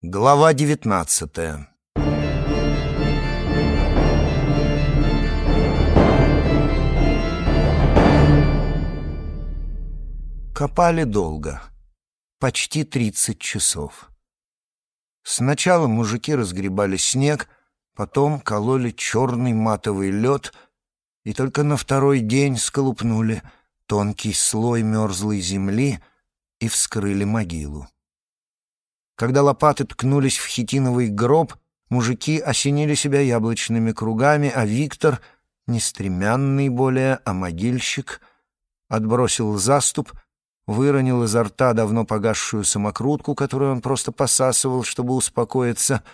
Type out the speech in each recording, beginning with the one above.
Глава девятнадцатая Копали долго, почти тридцать часов. Сначала мужики разгребали снег, потом кололи черный матовый лед и только на второй день сколупнули тонкий слой мерзлой земли и вскрыли могилу. Когда лопаты ткнулись в хитиновый гроб, мужики осенили себя яблочными кругами, а Виктор, не стремянный более, а могильщик, отбросил заступ, выронил изо рта давно погасшую самокрутку, которую он просто посасывал, чтобы успокоиться,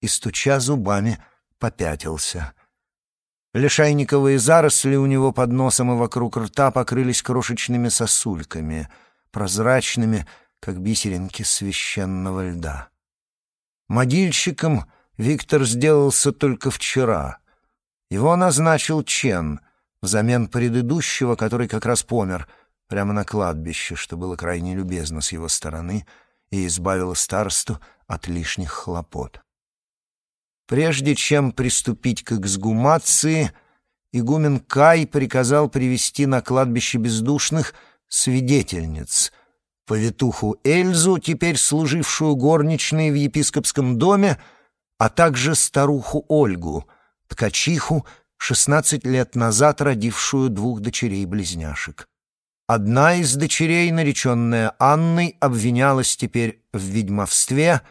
и, стуча зубами, попятился. Лишайниковые заросли у него под носом и вокруг рта покрылись крошечными сосульками, прозрачными, как бисеринки священного льда. Могильщиком Виктор сделался только вчера. Его назначил Чен взамен предыдущего, который как раз помер, прямо на кладбище, что было крайне любезно с его стороны и избавило старосту от лишних хлопот. Прежде чем приступить к эксгумации, игумен Кай приказал привести на кладбище бездушных свидетельниц — повитуху Эльзу, теперь служившую горничной в епископском доме, а также старуху Ольгу, ткачиху, шестнадцать лет назад родившую двух дочерей-близняшек. Одна из дочерей, нареченная Анной, обвинялась теперь в ведьмовстве,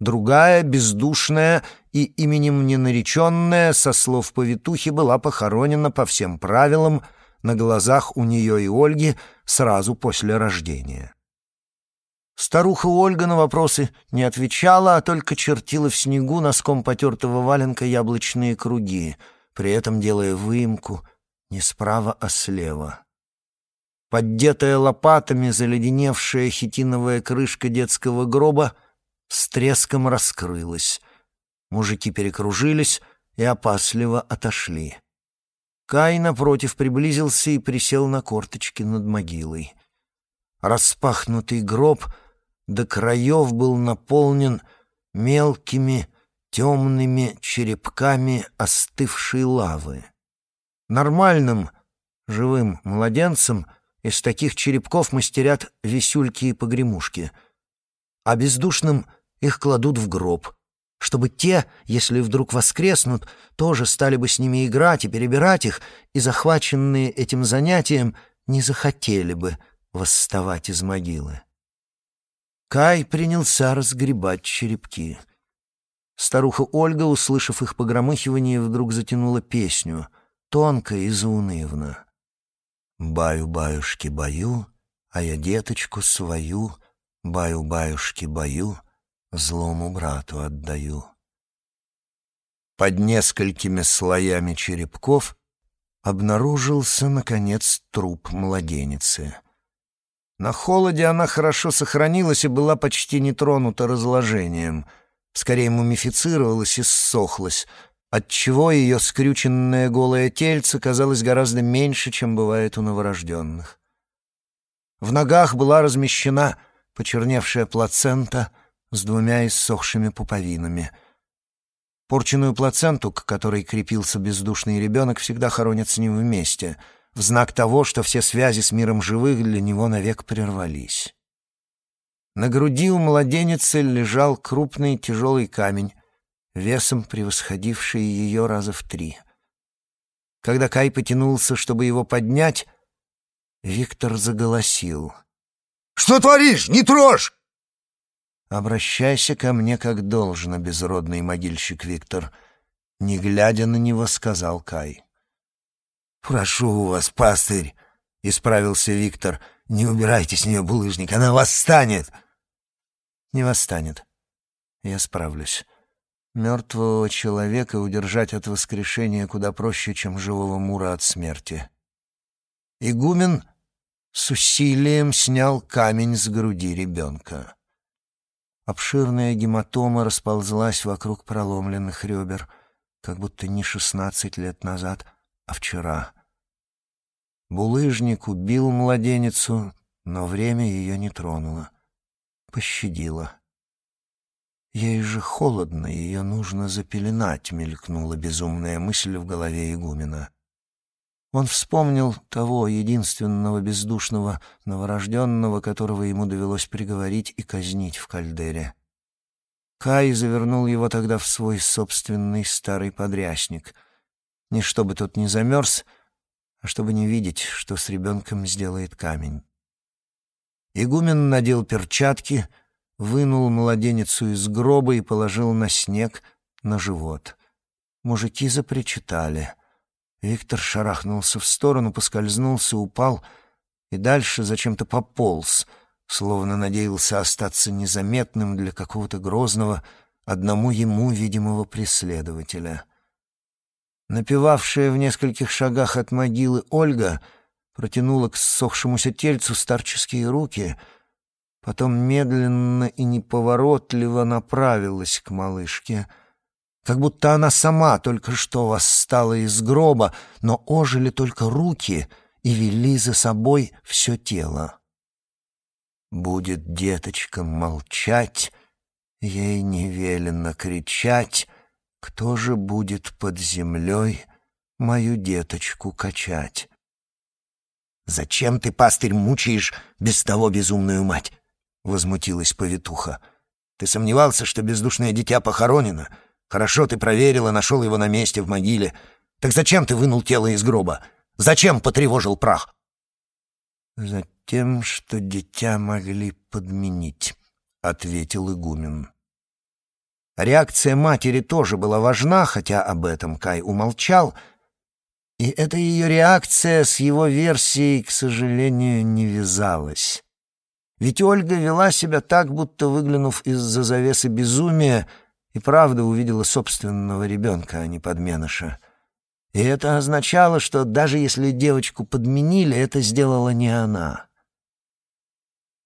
другая, бездушная и именем ненареченная, со слов повитухи, была похоронена по всем правилам на глазах у нее и Ольги сразу после рождения. Старуха Ольга на вопросы не отвечала, а только чертила в снегу носком потертого валенка яблочные круги, при этом делая выемку не справа, а слева. Поддетая лопатами заледеневшая хитиновая крышка детского гроба с треском раскрылась. Мужики перекружились и опасливо отошли. Кай, напротив, приблизился и присел на корточки над могилой. Распахнутый гроб — до краев был наполнен мелкими темными черепками остывшей лавы. Нормальным живым младенцам из таких черепков мастерят висюльки и погремушки, а бездушным их кладут в гроб, чтобы те, если вдруг воскреснут, тоже стали бы с ними играть и перебирать их, и, захваченные этим занятием, не захотели бы восставать из могилы. Кай принялся разгребать черепки. Старуха Ольга, услышав их погромыхивание, вдруг затянула песню, тонко и заунывно. «Баю-баюшки-баю, а я деточку свою, баю-баюшки-баю, злому брату отдаю». Под несколькими слоями черепков обнаружился, наконец, труп младеницы — на холоде она хорошо сохранилась и была почти не тронута разложением. Скорее мумифицировалась и ссохлась, отчего ее скрюченное голое тельце казалось гораздо меньше, чем бывает у новорожденных. В ногах была размещена почерневшая плацента с двумя иссохшими пуповинами. Порченную плаценту, к которой крепился бездушный ребенок, всегда хоронят с ним вместе — в знак того, что все связи с миром живых для него навек прервались. На груди у младеницы лежал крупный тяжелый камень, весом превосходивший ее раза в три. Когда Кай потянулся, чтобы его поднять, Виктор заголосил. «Что творишь? Не трожь!» «Обращайся ко мне как должно, безродный могильщик Виктор», — не глядя на него, сказал Кай. «Прошу вас, пастырь», — исправился Виктор, — «не убирайте с нее булыжник, она восстанет». «Не восстанет. Я справлюсь. Мертвого человека удержать от воскрешения куда проще, чем живого мура от смерти». Игумен с усилием снял камень с груди ребенка. Обширная гематома расползлась вокруг проломленных ребер, как будто не шестнадцать лет назад — а вчера. Булыжник убил младеницу, но время ее не тронуло, пощадило. Ей же холодно, ее нужно запеленать, мелькнула безумная мысль в голове игумена. Он вспомнил того единственного бездушного новорожденного, которого ему довелось приговорить и казнить в кальдере. Кай завернул его тогда в свой собственный старый подрясник. Не чтобы тот не замерз, а чтобы не видеть, что с ребенком сделает камень. Игумен надел перчатки — вынул младенецу из гроба и положил на снег на живот. Мужики запричитали. Виктор шарахнулся в сторону, поскользнулся, упал и дальше зачем-то пополз, словно надеялся остаться незаметным для какого-то грозного, одному ему видимого преследователя. Напевавшая в нескольких шагах от могилы Ольга протянула к ссохшемуся тельцу старческие руки — потом медленно и неповоротливо направилась к малышке, как будто она сама только что восстала из гроба, но ожили только руки и вели за собой все тело. Будет деточка молчать, ей не велено кричать, кто же будет под землей мою деточку качать? «Зачем ты, пастырь, мучаешь без того безумную мать? — возмутилась повитуха. «Ты сомневался, что бездушное дитя похоронено? Хорошо, ты проверил и нашел его на месте в могиле. Так зачем ты вынул тело из гроба? Зачем потревожил прах?» «Затем, что дитя могли подменить», — ответил игумен. Реакция матери тоже была важна, хотя об этом Кай умолчал, и эта ее реакция с его версией, к сожалению, не вязалась. Ведь Ольга вела себя так, будто, выглянув из-за завесы безумия, и правда увидела собственного ребенка, а не подменыша. И это означало, что даже если девочку подменили, это сделала не она.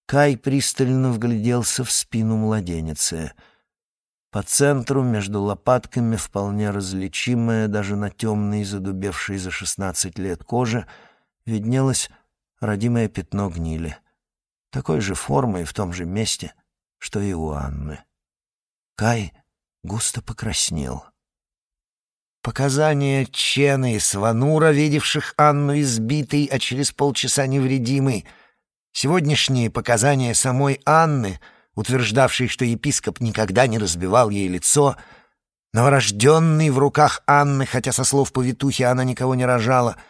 Кай пристально вгляделся в спину младеницы. По центру, между лопатками, вполне различимая даже на темной, задубевшей за шестнадцать лет коже, виднелось родимое пятно гнили — такой же формы и в том же месте, что и у Анны. Кай густо покраснел. Показания Чены и Сванура, видевших Анну избитой, а через полчаса невредимой, сегодняшние показания самой Анны, утверждавшей, что епископ никогда не разбивал ей лицо, новорожденный в руках Анны, хотя со слов повитухи она никого не рожала —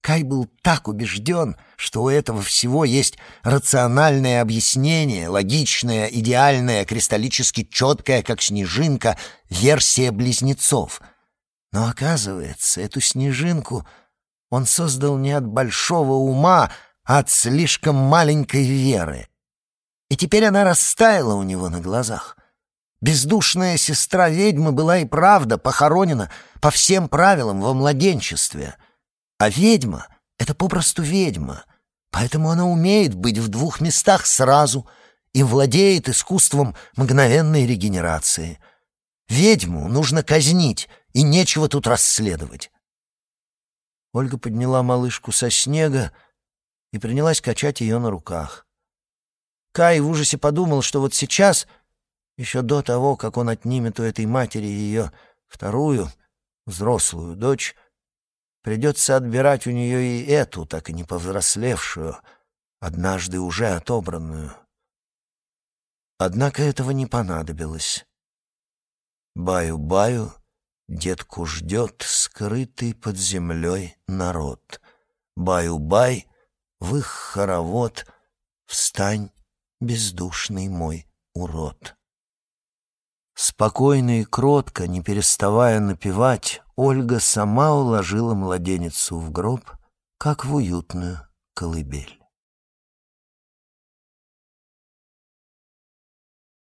Кай был так убежден, что у этого всего есть рациональное объяснение, логичное, идеальное, кристаллически четкое, как снежинка, версия близнецов. Но оказывается, эту снежинку он создал не от большого ума, а от слишком маленькой веры. И теперь она растаяла у него на глазах. Бездушная сестра ведьмы была и правда похоронена по всем правилам во младенчестве — а ведьма — это попросту ведьма, поэтому она умеет быть в двух местах сразу и владеет искусством мгновенной регенерации. Ведьму нужно казнить, и нечего тут расследовать. Ольга подняла малышку со снега и принялась качать ее на руках. Кай в ужасе подумал, что вот сейчас, еще до того, как он отнимет у этой матери ее вторую, взрослую дочь, Придется отбирать у нее и эту, так и не повзрослевшую, однажды уже отобранную. Однако этого не понадобилось. Баю-баю, детку ждет скрытый под землей народ. Баю-бай, в их хоровод, встань, бездушный мой урод. Спокойно и кротко, не переставая напевать, Ольга сама уложила младенецу в гроб, как в уютную колыбель.